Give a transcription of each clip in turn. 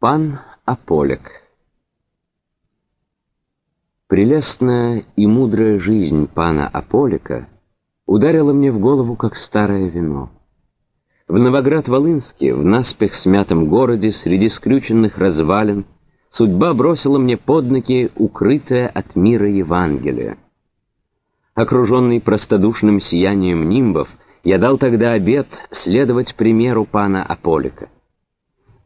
Пан Аполек Прелестная и мудрая жизнь пана Аполика ударила мне в голову, как старое вино. В Новоград-Волынске, в наспех смятом городе, среди скрюченных развалин, судьба бросила мне под ноги укрытое от мира Евангелие. Окруженный простодушным сиянием нимбов, я дал тогда обет следовать примеру пана Аполика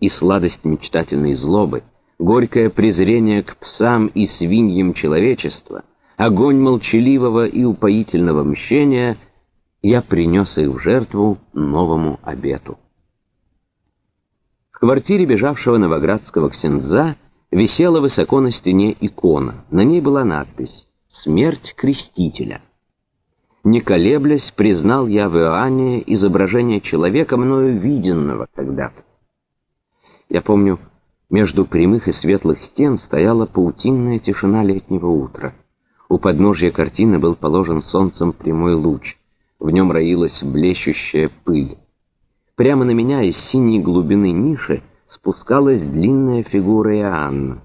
и сладость мечтательной злобы, горькое презрение к псам и свиньям человечества, огонь молчаливого и упоительного мщения, я принес их в жертву новому обету. В квартире бежавшего новоградского ксенза висела высоко на стене икона. На ней была надпись «Смерть крестителя». Не колеблясь, признал я в Иоанне изображение человека, мною виденного когда-то. Я помню, между прямых и светлых стен стояла паутинная тишина летнего утра. У подножья картины был положен солнцем прямой луч. В нем роилась блещущая пыль. Прямо на меня из синей глубины ниши спускалась длинная фигура Иоанна.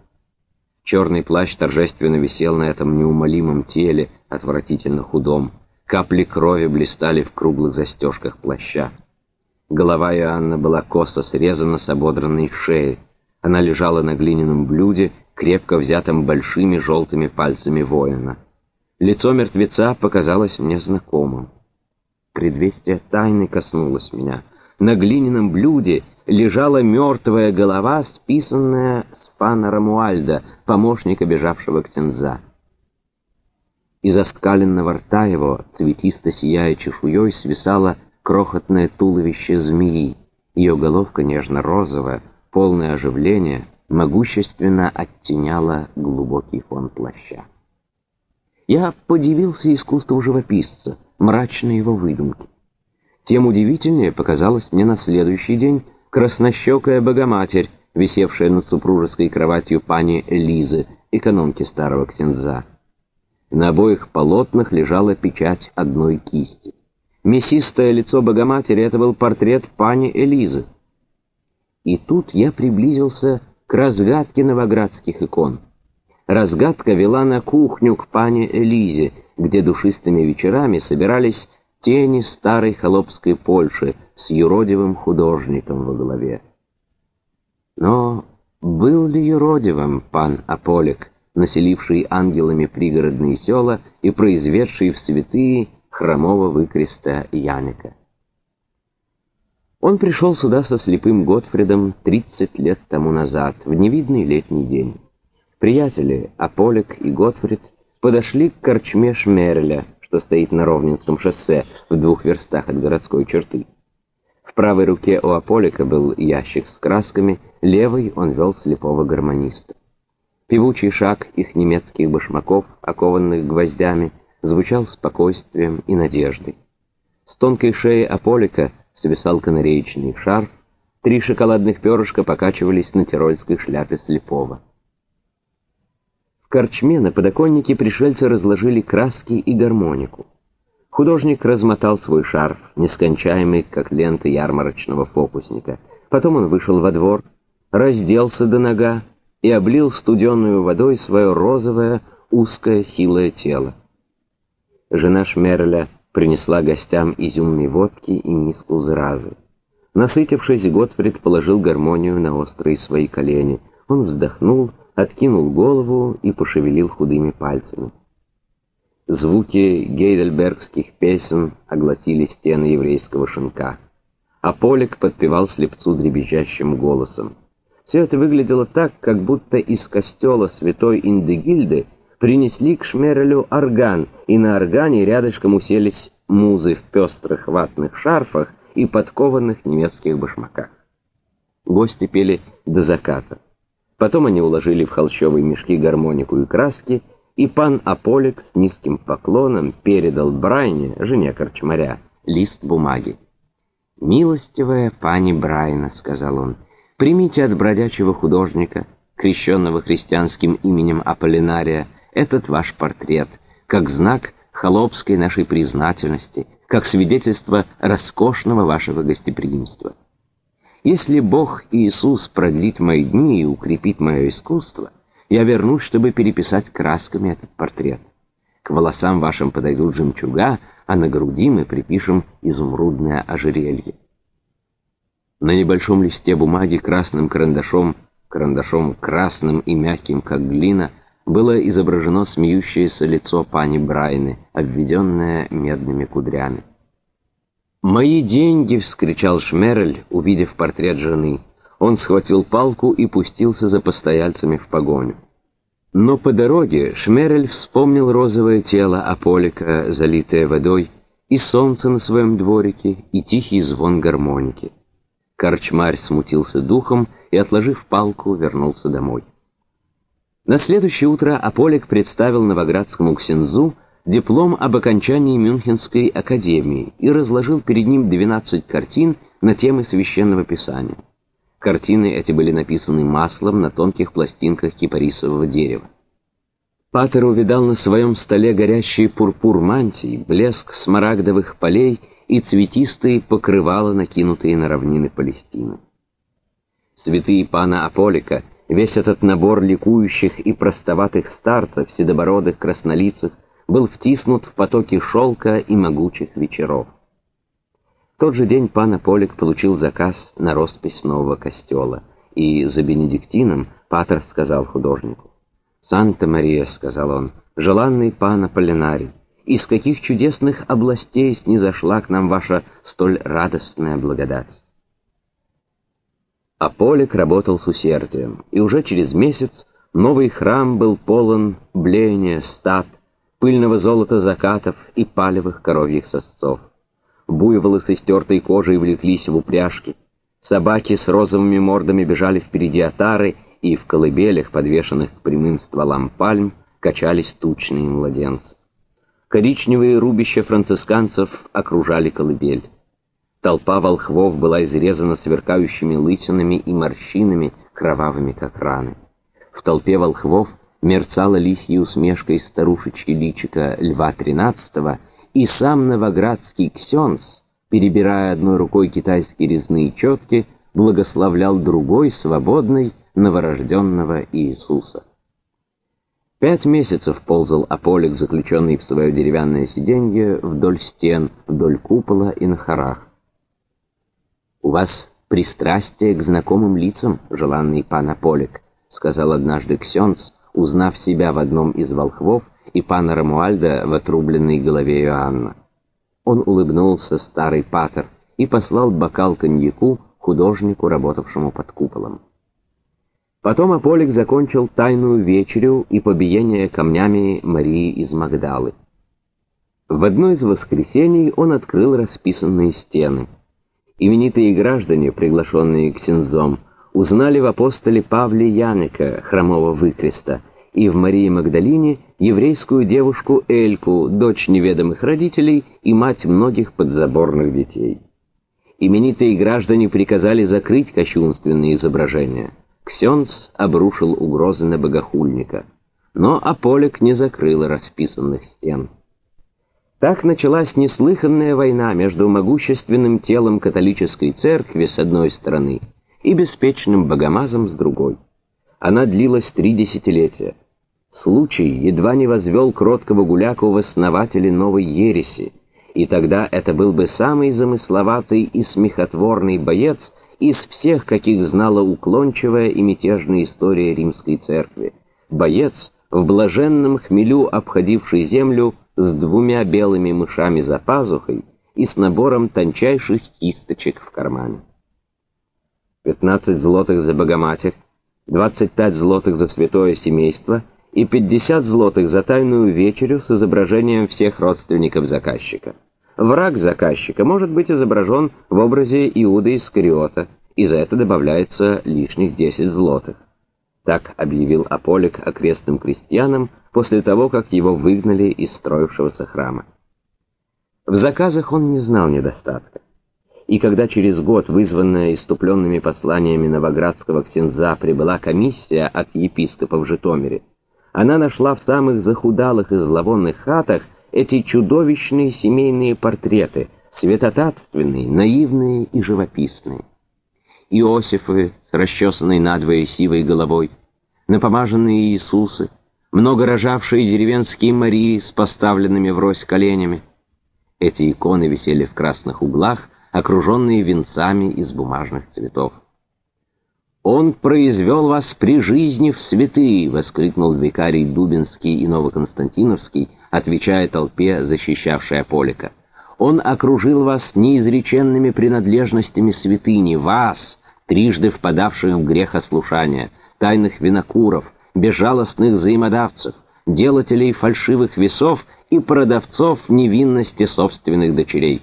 Черный плащ торжественно висел на этом неумолимом теле, отвратительно худом. Капли крови блистали в круглых застежках плаща. Голова Иоанна была косо срезана с ободранной шеи. Она лежала на глиняном блюде, крепко взятом большими желтыми пальцами воина. Лицо мертвеца показалось мне знакомым. Предвестие тайны коснулось меня. На глиняном блюде лежала мертвая голова, списанная с пана Рамуальда, помощника бежавшего ксенза. Из оскаленного рта его, цветисто сияя чешуей, свисала крохотное туловище змеи. Ее головка нежно-розовая, полное оживление, могущественно оттеняла глубокий фон плаща. Я подивился искусству живописца, мрачной его выдумки. Тем удивительнее показалась мне на следующий день краснощекая богоматерь, висевшая над супружеской кроватью пани Элизы, экономки старого ксенза. На обоих полотнах лежала печать одной кисти. Мясистое лицо Богоматери — это был портрет пани Элизы. И тут я приблизился к разгадке новоградских икон. Разгадка вела на кухню к пане Элизе, где душистыми вечерами собирались тени старой холопской Польши с юродивым художником во главе. Но был ли юродивым пан Аполик, населивший ангелами пригородные села и произведший в святые хромого выкреста Яника. Он пришел сюда со слепым Готфридом 30 лет тому назад, в невидный летний день. Приятели Аполик и Готфрид подошли к корчме Шмерля, что стоит на Ровнинском шоссе в двух верстах от городской черты. В правой руке у Аполика был ящик с красками, левой он вел слепого гармониста. Певучий шаг их немецких башмаков, окованных гвоздями, звучал спокойствием и надеждой. С тонкой шеи Аполика свисал канареечный шарф, три шоколадных перышка покачивались на тирольской шляпе слепого. В корчме на подоконнике пришельцы разложили краски и гармонику. Художник размотал свой шарф, нескончаемый, как лента ярмарочного фокусника. Потом он вышел во двор, разделся до нога и облил студенную водой свое розовое, узкое, хилое тело. Жена Шмерля принесла гостям изюмной водки и миску зразы. Насытившись, Готфрид положил гармонию на острые свои колени. Он вздохнул, откинул голову и пошевелил худыми пальцами. Звуки гейдельбергских песен огласили стены еврейского шинка. А Полик подпевал слепцу дребезжащим голосом. Все это выглядело так, как будто из костела святой Индегильды принесли к Шмерелю орган, и на органе рядышком уселись музы в пестрых ватных шарфах и подкованных немецких башмаках. Гости пели до заката. Потом они уложили в холщовые мешки гармонику и краски, и пан Аполик с низким поклоном передал Брайне, жене корчмаря, лист бумаги. «Милостивая пани Брайна», — сказал он, — «примите от бродячего художника, крещенного христианским именем Аполлинария, этот ваш портрет, как знак холопской нашей признательности, как свидетельство роскошного вашего гостеприимства. Если Бог Иисус продлит мои дни и укрепит мое искусство, я вернусь, чтобы переписать красками этот портрет. К волосам вашим подойдут жемчуга, а на груди мы припишем изумрудное ожерелье. На небольшом листе бумаги красным карандашом, карандашом красным и мягким, как глина, было изображено смеющееся лицо пани Брайны, обведенное медными кудрями. «Мои деньги!» — вскричал Шмерель, увидев портрет жены. Он схватил палку и пустился за постояльцами в погоню. Но по дороге Шмерель вспомнил розовое тело Аполика, залитое водой, и солнце на своем дворике, и тихий звон гармоники. Корчмарь смутился духом и, отложив палку, вернулся домой. На следующее утро Аполик представил новоградскому ксензу диплом об окончании Мюнхенской академии и разложил перед ним 12 картин на темы священного писания. Картины эти были написаны маслом на тонких пластинках кипарисового дерева. Патер увидал на своем столе горящий пурпур мантий, блеск смарагдовых полей и цветистые покрывала, накинутые на равнины Палестины. Святые пана Аполика, весь этот набор ликующих и простоватых старцев, седобородых краснолицых, был втиснут в потоки шелка и могучих вечеров. В тот же день пан Аполик получил заказ на роспись нового костела, и за Бенедиктином Патер сказал художнику. «Санта-Мария», — сказал он, — «желанный пан Аполлинарий, из каких чудесных областей снизошла к нам ваша столь радостная благодать». Аполик работал с усердием, и уже через месяц новый храм был полон блеяния стад, пыльного золота закатов и палевых коровьих сосцов. Буйволы с истертой кожей влеклись в упряжки. Собаки с розовыми мордами бежали впереди отары, и в колыбелях, подвешенных к прямым стволам пальм, качались тучные младенцы. Коричневые рубища францисканцев окружали колыбель. Толпа волхвов была изрезана сверкающими лысинами и морщинами, кровавыми как раны. В толпе волхвов мерцала лисьей усмешкой старушечьи личика Льва Тринадцатого, и сам новоградский ксенс, перебирая одной рукой китайские резные четки, благословлял другой, свободной, новорожденного Иисуса. Пять месяцев ползал Аполик, заключенный в свое деревянное сиденье, вдоль стен, вдоль купола и на хорах. «У вас пристрастие к знакомым лицам, желанный пан Аполик», — сказал однажды Ксенц, узнав себя в одном из волхвов и пана Рамуальда в отрубленной голове Иоанна. Он улыбнулся, старый патер, и послал бокал коньяку художнику, работавшему под куполом. Потом Аполик закончил тайную вечерю и побиение камнями Марии из Магдалы. В одно из воскресений он открыл расписанные стены. Именитые граждане, приглашенные к Синзом, узнали в апостоле Павле Янека, хромого выкреста, и в Марии Магдалине еврейскую девушку Эльку, дочь неведомых родителей и мать многих подзаборных детей. Именитые граждане приказали закрыть кощунственные изображения. Ксенц обрушил угрозы на богохульника, но Аполик не закрыл расписанных стен. Так началась неслыханная война между могущественным телом католической церкви с одной стороны и беспечным богомазом с другой. Она длилась три десятилетия. Случай едва не возвел кроткого гуляку в основатели новой ереси, и тогда это был бы самый замысловатый и смехотворный боец из всех, каких знала уклончивая и мятежная история римской церкви. Боец, в блаженном хмелю обходивший землю с двумя белыми мышами за пазухой и с набором тончайших кисточек в кармане. 15 злотых за Богоматерь, 25 злотых за святое семейство и 50 злотых за тайную вечерю с изображением всех родственников заказчика. Враг заказчика может быть изображен в образе Иуда Искариота, и за это добавляется лишних 10 злотых. Так объявил Аполик окрестным крестьянам после того, как его выгнали из строившегося храма. В заказах он не знал недостатка и когда через год, вызванная иступленными посланиями новоградского ксенза, прибыла комиссия от епископа в Житомире, она нашла в самых захудалых и зловонных хатах эти чудовищные семейные портреты, светотатственные, наивные и живописные. Иосифы с расчесанной надвое сивой головой, напомаженные Иисусы, много рожавшие деревенские Марии с поставленными врозь коленями. Эти иконы висели в красных углах, окруженные венцами из бумажных цветов. «Он произвел вас при жизни в святые!» — воскликнул викарий Дубинский и Новоконстантиновский, отвечая толпе, защищавшей Аполика. «Он окружил вас неизреченными принадлежностями святыни, вас, трижды впадавших в грех ослушания, тайных винокуров, безжалостных взаимодавцев, делателей фальшивых весов и продавцов невинности собственных дочерей».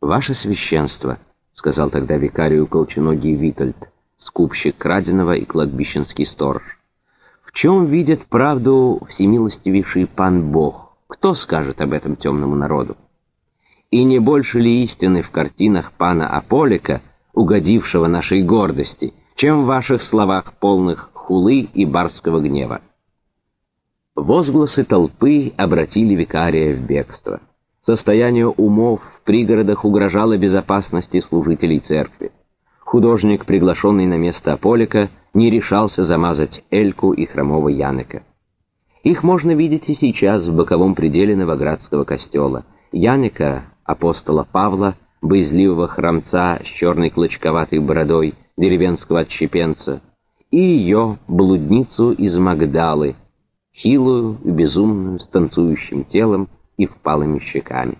«Ваше священство», — сказал тогда викарию колченогий Витальд, скупщик краденого и кладбищенский сторож. «В чем видит правду всемилостивейший пан Бог? Кто скажет об этом темному народу? И не больше ли истины в картинах пана Аполика, угодившего нашей гордости, чем в ваших словах полных хулы и барского гнева?» Возгласы толпы обратили викария в бегство. Состояние умов в пригородах угрожало безопасности служителей церкви. Художник, приглашенный на место Аполика, не решался замазать Эльку и хромого Янека. Их можно видеть и сейчас в боковом пределе Новоградского костела. Яника, апостола Павла, боязливого храмца с черной клочковатой бородой, деревенского отщепенца, и ее, блудницу из Магдалы, хилую безумную, с танцующим телом, и впалыми щеками.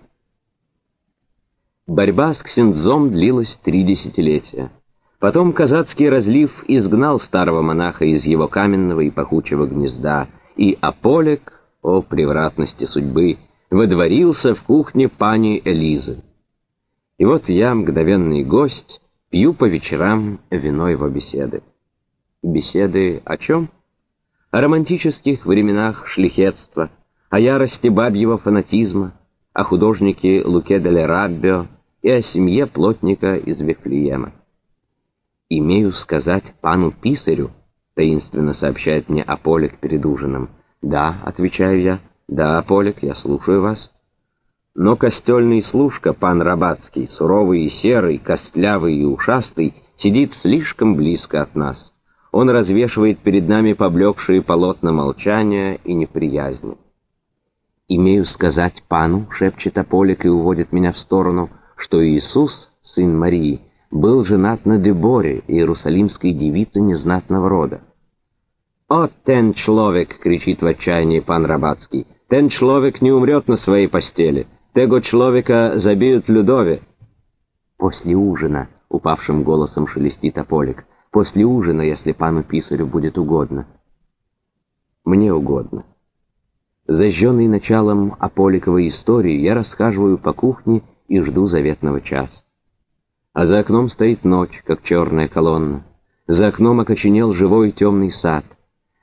Борьба с ксензом длилась три десятилетия. Потом казацкий разлив изгнал старого монаха из его каменного и пахучего гнезда, и Аполек, о превратности судьбы, выдворился в кухне пани Элизы. И вот я, мгновенный гость, пью по вечерам вино его беседы. Беседы о чем? О романтических временах шлихетства, о ярости бабьего фанатизма, о художнике Луке де Раббио и о семье плотника из Вифлеема. «Имею сказать пану писарю», — таинственно сообщает мне Аполик перед ужином. «Да», — отвечаю я, — «да, Аполик, я слушаю вас». Но костельный служка, пан Рабацкий, суровый и серый, костлявый и ушастый, сидит слишком близко от нас. Он развешивает перед нами поблекшие полотна молчания и неприязни. «Имею сказать пану», — шепчет Аполик и уводит меня в сторону, что Иисус, сын Марии, был женат на Деборе, иерусалимской девице незнатного рода. «О, тен человек!» — кричит в отчаянии пан Рабацкий. «Тен человек не умрет на своей постели. Tego человека забьют Людове». «После ужина», — упавшим голосом шелестит Аполик, — «после ужина, если пану писарю будет угодно». «Мне угодно». Зажженный началом Аполиковой истории, я расхаживаю по кухне и жду заветного часа. А за окном стоит ночь, как черная колонна. За окном окоченел живой темный сад.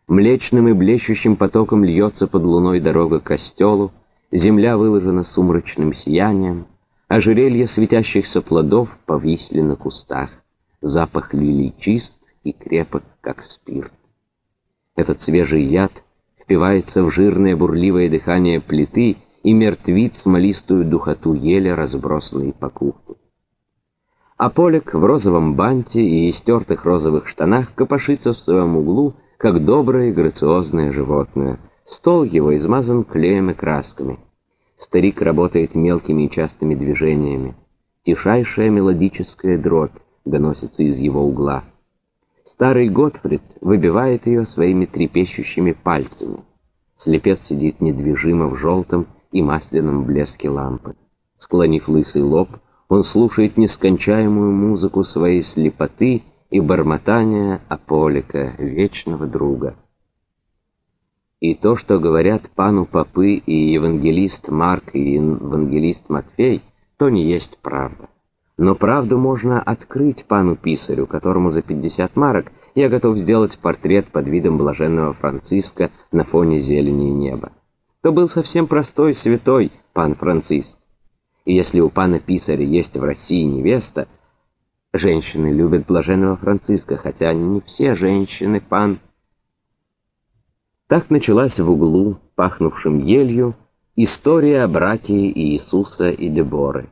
Млечным и блещущим потоком льется под луной дорога к костелу, земля выложена сумрачным сиянием, ожерелье светящихся плодов повисли на кустах. Запах лилий чист и крепок, как спирт. Этот свежий яд впивается в жирное бурливое дыхание плиты и мертвит смолистую духоту ели, разбросанной по кухне. А Полик в розовом банте и истертых розовых штанах копошится в своем углу, как доброе грациозное животное. Стол его измазан клеем и красками. Старик работает мелкими и частыми движениями. Тишайшая мелодическая дробь доносится из его угла. Старый Готфрид выбивает ее своими трепещущими пальцами. Слепец сидит недвижимо в желтом и масляном блеске лампы. Склонив лысый лоб, он слушает нескончаемую музыку своей слепоты и бормотания Аполика, вечного друга. И то, что говорят пану Попы и евангелист Марк и евангелист Матфей, то не есть правда. Но правду можно открыть пану Писарю, которому за 50 марок я готов сделать портрет под видом блаженного Франциска на фоне зелени и неба. То был совсем простой святой пан Франциск. И если у пана Писаря есть в России невеста, женщины любят блаженного Франциска, хотя не все женщины, пан... Так началась в углу, пахнувшим елью, история о браке Иисуса и Деборы.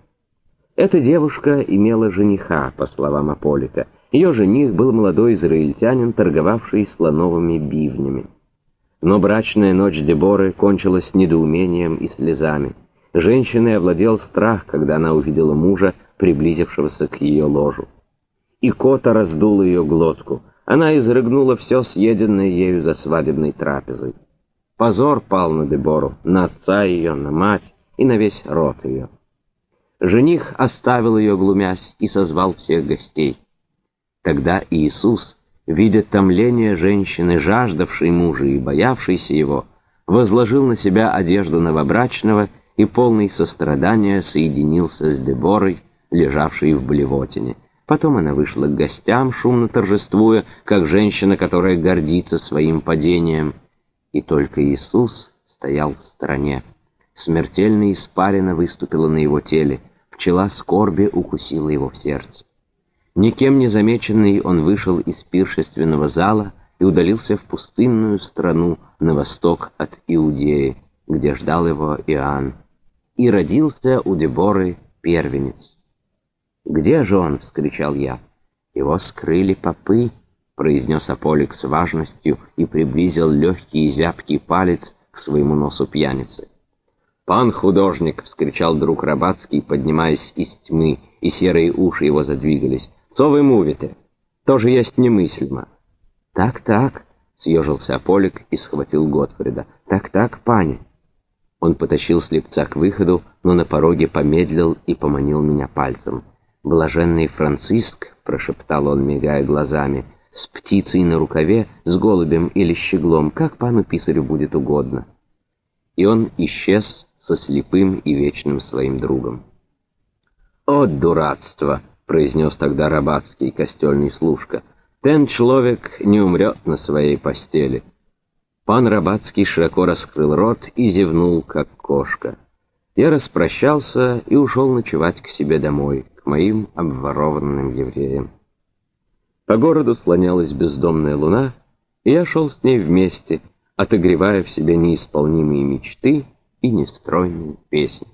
Эта девушка имела жениха, по словам Аполика. Ее жених был молодой израильтянин, торговавший слоновыми бивнями. Но брачная ночь Деборы кончилась недоумением и слезами. Женщиной овладел страх, когда она увидела мужа, приблизившегося к ее ложу. И кота раздул ее глотку. Она изрыгнула все съеденное ею за свадебной трапезой. Позор пал на Дебору, на отца ее, на мать и на весь род ее. Жених оставил ее, глумясь, и созвал всех гостей. Тогда Иисус, видя томление женщины, жаждавшей мужа и боявшейся его, возложил на себя одежду новобрачного и полный сострадания соединился с Деборой, лежавшей в блевотине. Потом она вышла к гостям, шумно торжествуя, как женщина, которая гордится своим падением. И только Иисус стоял в стороне. Смертельно испарина выступила на его теле, пчела скорби укусила его в сердце. Никем не замеченный он вышел из пиршественного зала и удалился в пустынную страну на восток от Иудеи, где ждал его Иоанн. И родился у Деборы первенец. «Где же он?» — вскричал я. «Его скрыли попы», — произнес Аполик с важностью и приблизил легкий и зябкий палец к своему носу пьяницы. «Пан художник!» — вскричал друг Рабацкий, поднимаясь из тьмы, и серые уши его задвигались. «Что вы мувите? Тоже есть немыслимо». «Так-так», — съежился Аполик и схватил Готфрида. «Так-так, пани». Он потащил слепца к выходу, но на пороге помедлил и поманил меня пальцем. «Блаженный Франциск», — прошептал он, мигая глазами, — «с птицей на рукаве, с голубем или щеглом, как пану писарю будет угодно». И он исчез со слепым и вечным своим другом. «О, дурацтво!» — произнес тогда рабатский костельный служка. «Тен человек не умрет на своей постели». Пан Рабацкий широко раскрыл рот и зевнул, как кошка. Я распрощался и ушел ночевать к себе домой моим обворованным евреям. По городу слонялась бездомная луна, и я шел с ней вместе, отогревая в себе неисполнимые мечты и нестройные песни.